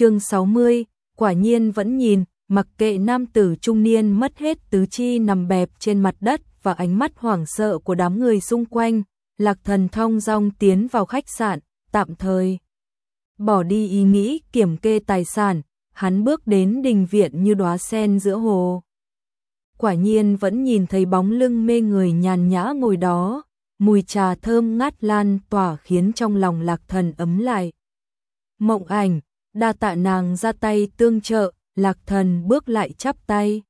chương 60, quả nhiên vẫn nhìn, mặc kệ nam tử trung niên mất hết tứ chi nằm bẹp trên mặt đất và ánh mắt hoảng sợ của đám người xung quanh, lạc thần thong dong tiến vào khách sạn, tạm thời. Bỏ đi ý nghĩ kiểm kê tài sản, hắn bước đến đình viện như đóa sen giữa hồ. Quả nhiên vẫn nhìn thấy bóng lưng mê người nhàn nhã ngồi đó, mùi trà thơm ngát lan tỏa khiến trong lòng lạc thần ấm lại. Mộng ảnh, đa tạ nàng ra tay tương trợ, lạc thần bước lại chắp tay.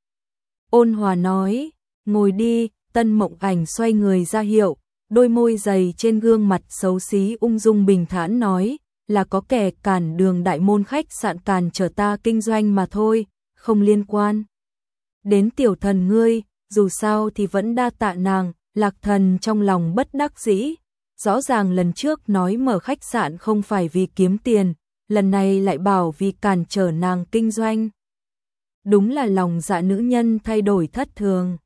Ôn hòa nói, ngồi đi, tân mộng ảnh xoay người ra hiệu, đôi môi dày trên gương mặt xấu xí ung dung bình thản nói, là có kẻ cản đường đại môn khách sạn cản trở ta kinh doanh mà thôi, không liên quan. Đến tiểu thần ngươi, dù sao thì vẫn đa tạ nàng, lạc thần trong lòng bất đắc dĩ. Rõ ràng lần trước nói mở khách sạn không phải vì kiếm tiền, lần này lại bảo vì cản trở nàng kinh doanh. Đúng là lòng dạ nữ nhân thay đổi thất thường.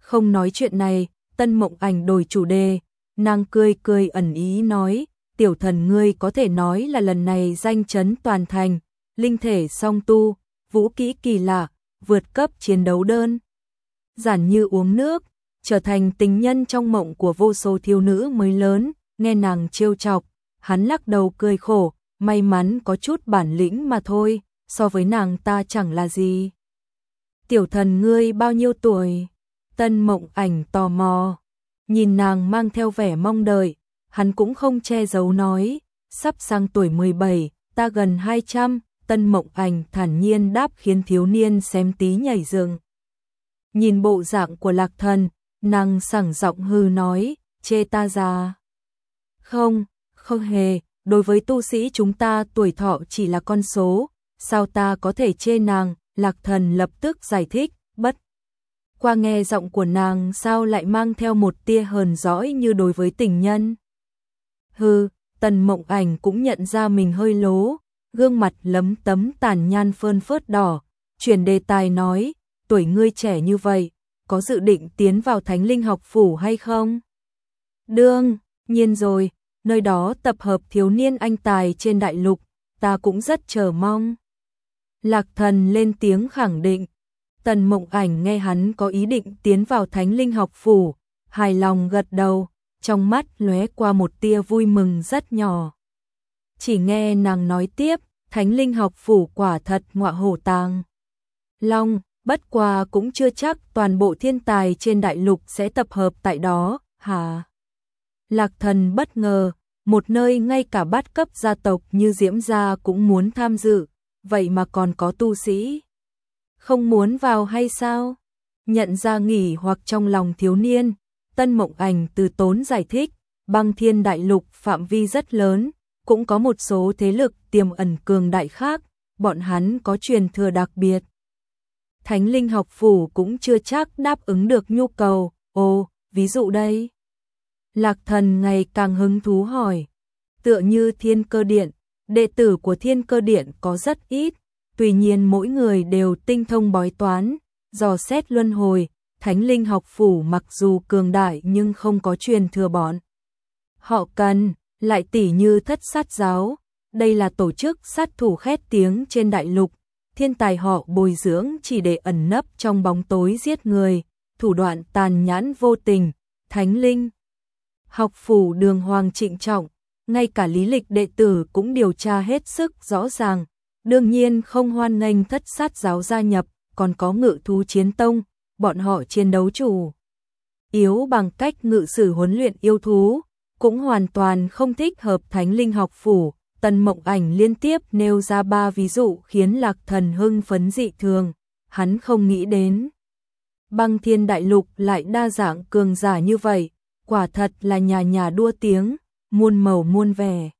Không nói chuyện này, tân mộng ảnh đổi chủ đề, nàng cười cười ẩn ý nói, tiểu thần ngươi có thể nói là lần này danh chấn toàn thành, linh thể song tu, vũ kỹ kỳ lạ, vượt cấp chiến đấu đơn. Giản như uống nước, trở thành tình nhân trong mộng của vô số thiếu nữ mới lớn, nghe nàng trêu chọc, hắn lắc đầu cười khổ, may mắn có chút bản lĩnh mà thôi, so với nàng ta chẳng là gì. Tiểu thần ngươi bao nhiêu tuổi? Tân mộng ảnh tò mò, nhìn nàng mang theo vẻ mong đợi, hắn cũng không che giấu nói, sắp sang tuổi 17, ta gần 200, tân mộng ảnh thản nhiên đáp khiến thiếu niên xem tí nhảy dựng. Nhìn bộ dạng của lạc thần, nàng sảng giọng hư nói, chê ta già. Không, không hề, đối với tu sĩ chúng ta tuổi thọ chỉ là con số, sao ta có thể chê nàng, lạc thần lập tức giải thích, bất. Qua nghe giọng của nàng sao lại mang theo một tia hờn dõi như đối với tình nhân. Hừ, tần mộng ảnh cũng nhận ra mình hơi lố, gương mặt lấm tấm tàn nhan phơn phớt đỏ, chuyển đề tài nói, tuổi ngươi trẻ như vậy, có dự định tiến vào thánh linh học phủ hay không? Đương, nhiên rồi, nơi đó tập hợp thiếu niên anh tài trên đại lục, ta cũng rất chờ mong. Lạc thần lên tiếng khẳng định, tần mộng ảnh nghe hắn có ý định tiến vào thánh linh học phủ, hài lòng gật đầu, trong mắt lóe qua một tia vui mừng rất nhỏ. Chỉ nghe nàng nói tiếp, thánh linh học phủ quả thật ngọa hổ tàng. Long, bất qua cũng chưa chắc toàn bộ thiên tài trên đại lục sẽ tập hợp tại đó, hả? Lạc thần bất ngờ, một nơi ngay cả bát cấp gia tộc như Diễm Gia cũng muốn tham dự, vậy mà còn có tu sĩ. Không muốn vào hay sao? Nhận ra nghỉ hoặc trong lòng thiếu niên, tân mộng ảnh từ tốn giải thích, băng thiên đại lục phạm vi rất lớn, cũng có một số thế lực tiềm ẩn cường đại khác, bọn hắn có truyền thừa đặc biệt. Thánh linh học phủ cũng chưa chắc đáp ứng được nhu cầu, ồ, ví dụ đây. Lạc thần ngày càng hứng thú hỏi, tựa như thiên cơ điện, đệ tử của thiên cơ điện có rất ít, tuy nhiên mỗi người đều tinh thông bói toán, dò xét luân hồi, thánh linh học phủ mặc dù cường đại nhưng không có truyền thừa bọn. Họ cần, lại tỉ như thất sát giáo, đây là tổ chức sát thủ khét tiếng trên đại lục, thiên tài họ bồi dưỡng chỉ để ẩn nấp trong bóng tối giết người, thủ đoạn tàn nhãn vô tình, thánh linh. Học phủ đường hoàng trịnh trọng, ngay cả lý lịch đệ tử cũng điều tra hết sức rõ ràng, đương nhiên không hoan nghênh thất sát giáo gia nhập, còn có ngự thú chiến tông, bọn họ chiến đấu chủ. Yếu bằng cách ngự sử huấn luyện yêu thú, cũng hoàn toàn không thích hợp thánh linh học phủ. Tần Mộng Ảnh liên tiếp nêu ra ba ví dụ khiến Lạc Thần hưng phấn dị thường, hắn không nghĩ đến. Băng thiên đại lục lại đa dạng cường giả như vậy, quả thật là nhà nhà đua tiếng, muôn màu muôn vẻ.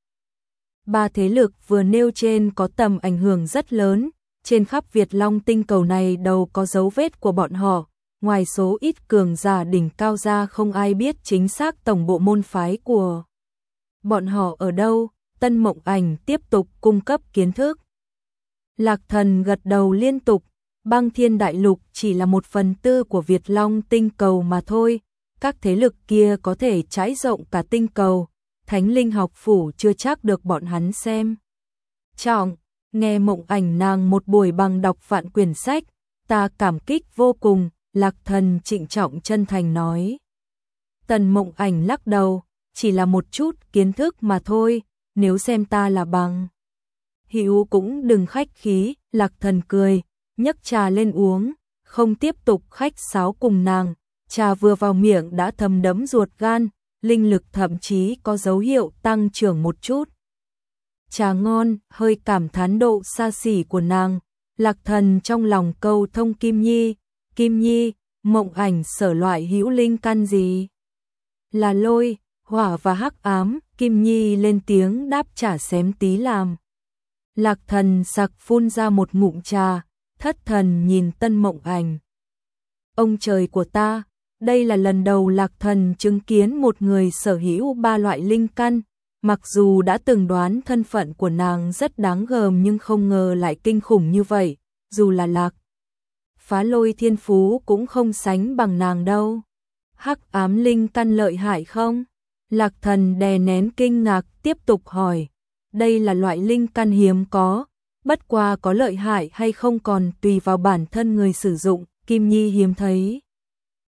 Ba thế lực vừa nêu trên có tầm ảnh hưởng rất lớn, trên khắp Việt Long tinh cầu này đâu có dấu vết của bọn họ, ngoài số ít cường giả đỉnh cao ra không ai biết chính xác tổng bộ môn phái của bọn họ ở đâu, Tân Mộng Ảnh tiếp tục cung cấp kiến thức. Lạc Thần gật đầu liên tục, băng thiên đại lục chỉ là một phần tư của Việt Long tinh cầu mà thôi, các thế lực kia có thể trải rộng cả tinh cầu, thánh linh học phủ chưa chắc được bọn hắn xem. Trọng, nghe mộng ảnh nàng một buổi bằng đọc vạn quyển sách, ta cảm kích vô cùng, lạc thần trịnh trọng chân thành nói. Tần mộng ảnh lắc đầu, chỉ là một chút kiến thức mà thôi, nếu xem ta là bằng. Hữu cũng đừng khách khí, lạc thần cười, nhấc trà lên uống, không tiếp tục khách sáo cùng nàng, trà vừa vào miệng đã thấm đấm ruột gan, linh lực thậm chí có dấu hiệu tăng trưởng một chút. Trà ngon, hơi cảm thán độ xa xỉ của nàng, lạc thần trong lòng câu thông Kim Nhi, Kim Nhi, mộng ảnh sở loại hữu linh căn gì? Là lôi, hỏa và hắc ám, Kim Nhi lên tiếng đáp trả xém tí làm. Lạc thần sặc phun ra một ngụm trà, thất thần nhìn tân mộng ảnh. Ông trời của ta, đây là lần đầu lạc thần chứng kiến một người sở hữu ba loại linh căn, mặc dù đã từng đoán thân phận của nàng rất đáng gờm nhưng không ngờ lại kinh khủng như vậy, dù là lạc. Phá lôi thiên phú cũng không sánh bằng nàng đâu. Hắc ám linh căn lợi hại không? Lạc thần đè nén kinh ngạc tiếp tục hỏi. Đây là loại linh căn hiếm có, bất qua có lợi hại hay không còn tùy vào bản thân người sử dụng, Kim Nhi hiếm thấy.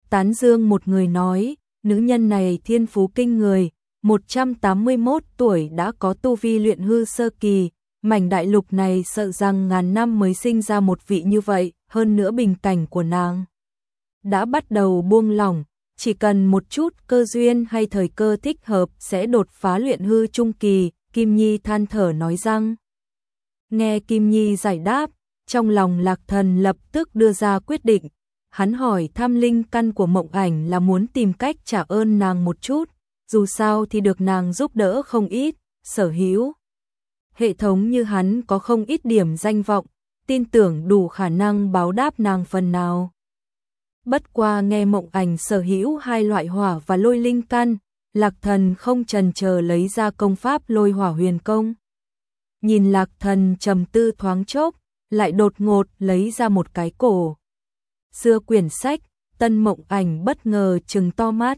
Tán dương một người nói, nữ nhân này thiên phú kinh người, 181 tuổi đã có tu vi luyện hư sơ kỳ, mảnh đại lục này sợ rằng ngàn năm mới sinh ra một vị như vậy, hơn nữa bình cảnh của nàng. Đã bắt đầu buông lỏng, chỉ cần một chút cơ duyên hay thời cơ thích hợp sẽ đột phá luyện hư trung kỳ, Kim Nhi than thở nói rằng. Nghe Kim Nhi giải đáp, trong lòng lạc thần lập tức đưa ra quyết định, hắn hỏi thăm linh căn của mộng ảnh là muốn tìm cách trả ơn nàng một chút, dù sao thì được nàng giúp đỡ không ít, sở hữu. Hệ thống như hắn có không ít điểm danh vọng, tin tưởng đủ khả năng báo đáp nàng phần nào. Bất qua nghe mộng ảnh sở hữu hai loại hỏa và lôi linh căn, lạc thần không trần chờ lấy ra công pháp lôi hỏa huyền công. Nhìn lạc thần trầm tư thoáng chốc, lại đột ngột lấy ra một cái cổ. Xưa quyển sách, tân mộng ảnh bất ngờ trừng to mắt.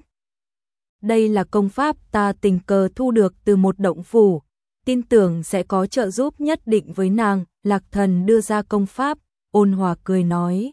Đây là công pháp ta tình cờ thu được từ một động phủ, tin tưởng sẽ có trợ giúp nhất định với nàng, lạc thần đưa ra công pháp, ôn hòa cười nói.